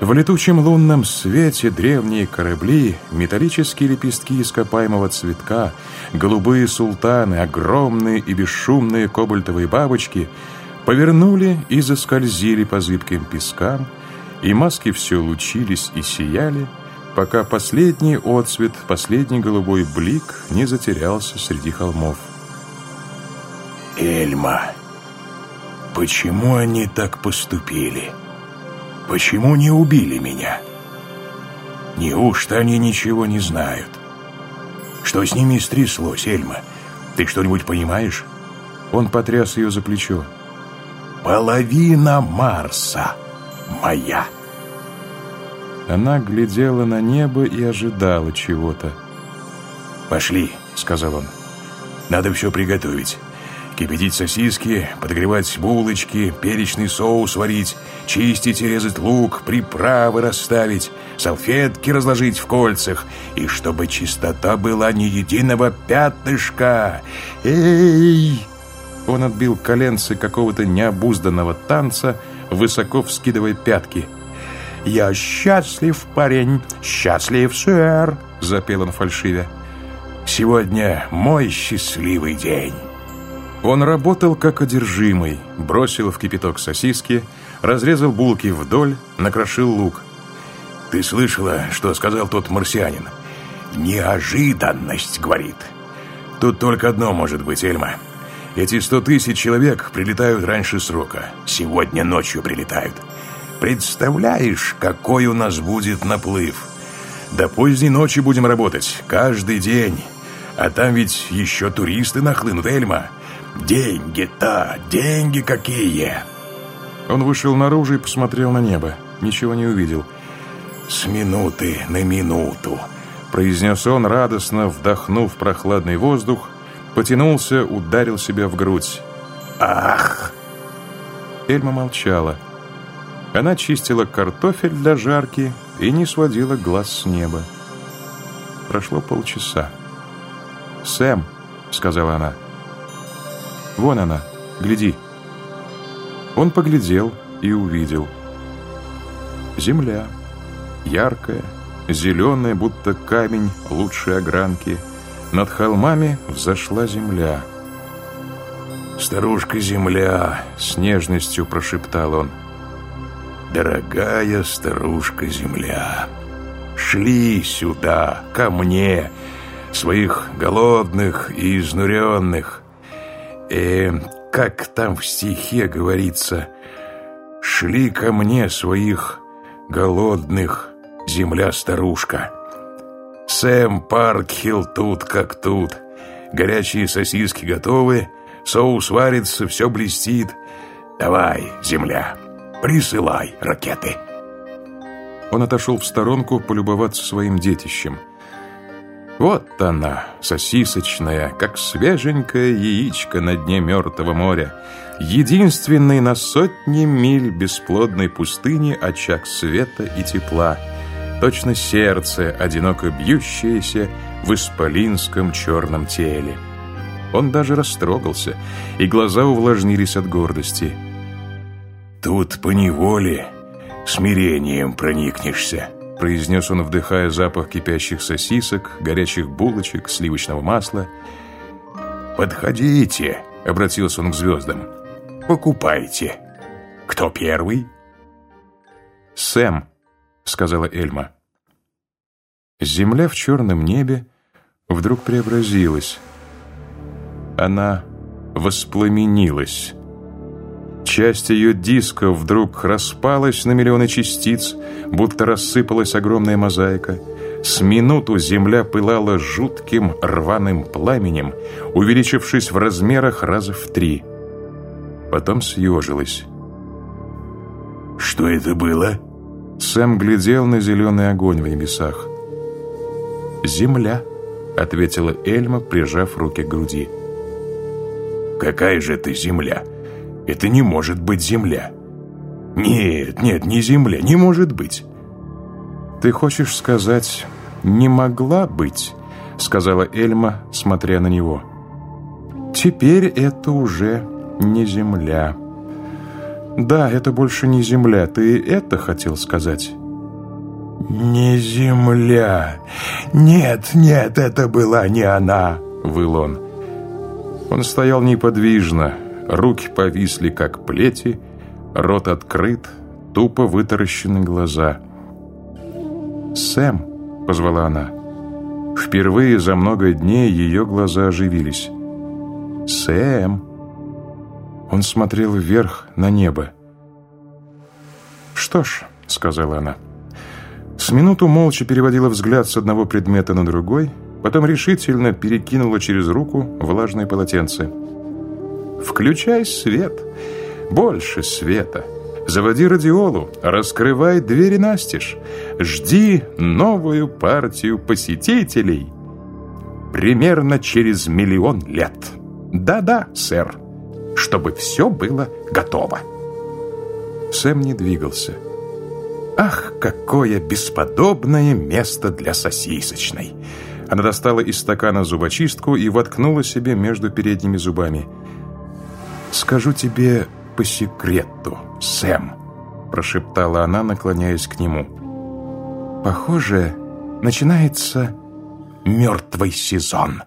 В летучем лунном свете древние корабли, металлические лепестки ископаемого цветка, голубые султаны, огромные и бесшумные кобальтовые бабочки повернули и заскользили по зыбким пескам, и маски все лучились и сияли, пока последний отцвет, последний голубой блик не затерялся среди холмов. «Эльма, почему они так поступили?» Почему не убили меня? Неужто они ничего не знают? Что с ними стряслось, Эльма? Ты что-нибудь понимаешь? Он потряс ее за плечо. Половина Марса моя. Она глядела на небо и ожидала чего-то. «Пошли», — сказал он. «Надо все приготовить кипятить сосиски, подогревать булочки, перечный соус варить, чистить и резать лук, приправы расставить, салфетки разложить в кольцах, и чтобы чистота была ни единого пятнышка. Эй! Он отбил коленцы какого-то необузданного танца, высоко вскидывая пятки. «Я счастлив, парень, счастлив, сэр!» — запел он фальшивя. «Сегодня мой счастливый день!» Он работал как одержимый, бросил в кипяток сосиски, разрезал булки вдоль, накрошил лук. «Ты слышала, что сказал тот марсианин?» «Неожиданность», — говорит. «Тут только одно может быть, Эльма. Эти сто тысяч человек прилетают раньше срока. Сегодня ночью прилетают. Представляешь, какой у нас будет наплыв? До поздней ночи будем работать, каждый день. А там ведь еще туристы нахлынут, Эльма». Деньги-то, деньги какие!» Он вышел наружу и посмотрел на небо. Ничего не увидел. «С минуты на минуту», — произнес он, радостно вдохнув прохладный воздух, потянулся, ударил себя в грудь. «Ах!» Эльма молчала. Она чистила картофель для жарки и не сводила глаз с неба. Прошло полчаса. «Сэм», — сказала она, — Вон она, гляди. Он поглядел и увидел. Земля, яркая, зеленая, будто камень лучшей огранки. Над холмами взошла земля. «Старушка-земля!» — с нежностью прошептал он. «Дорогая старушка-земля, шли сюда, ко мне, своих голодных и изнуренных, э, как там в стихе говорится, «Шли ко мне своих голодных, земля-старушка». Сэм Паркхилл тут как тут. Горячие сосиски готовы, соус варится, все блестит. Давай, земля, присылай ракеты. Он отошел в сторонку полюбоваться своим детищем – вот она, сосисочная, как свеженькое яичко на дне мертвого моря. Единственный на сотни миль бесплодной пустыни очаг света и тепла. Точно сердце, одиноко бьющееся в исполинском черном теле. Он даже растрогался, и глаза увлажнились от гордости. «Тут поневоле смирением проникнешься», произнес он, вдыхая запах кипящих сосисок, горячих булочек, сливочного масла. «Подходите», — обратился он к звездам. «Покупайте. Кто первый?» «Сэм», — сказала Эльма. Земля в черном небе вдруг преобразилась. Она воспламенилась. Часть ее диска вдруг распалась на миллионы частиц, будто рассыпалась огромная мозаика. С минуту земля пылала жутким рваным пламенем, увеличившись в размерах раза в три. Потом съежилась. «Что это было?» Сэм глядел на зеленый огонь в небесах. «Земля», — ответила Эльма, прижав руки к груди. «Какая же это земля?» Это не может быть земля. Нет, нет, не земля, не может быть. Ты хочешь сказать, не могла быть, сказала Эльма, смотря на него. Теперь это уже не земля. «Да, это больше не земля. Ты это хотел сказать?» «Не земля! Нет, нет, это была не она!» — выл он. Он стоял неподвижно, руки повисли, как плети, рот открыт, тупо вытаращены глаза. «Сэм!» — позвала она. Впервые за много дней ее глаза оживились. «Сэм!» Он смотрел вверх на небо. «Что ж», — сказала она, — с минуту молча переводила взгляд с одного предмета на другой, потом решительно перекинула через руку влажное полотенце. «Включай свет! Больше света! Заводи радиолу, раскрывай двери настежь, жди новую партию посетителей!» «Примерно через миллион лет!» «Да-да, сэр!» чтобы все было готово. Сэм не двигался. Ах, какое бесподобное место для сосисочной! Она достала из стакана зубочистку и воткнула себе между передними зубами. «Скажу тебе по секрету, Сэм», – прошептала она, наклоняясь к нему. «Похоже, начинается мертвый сезон».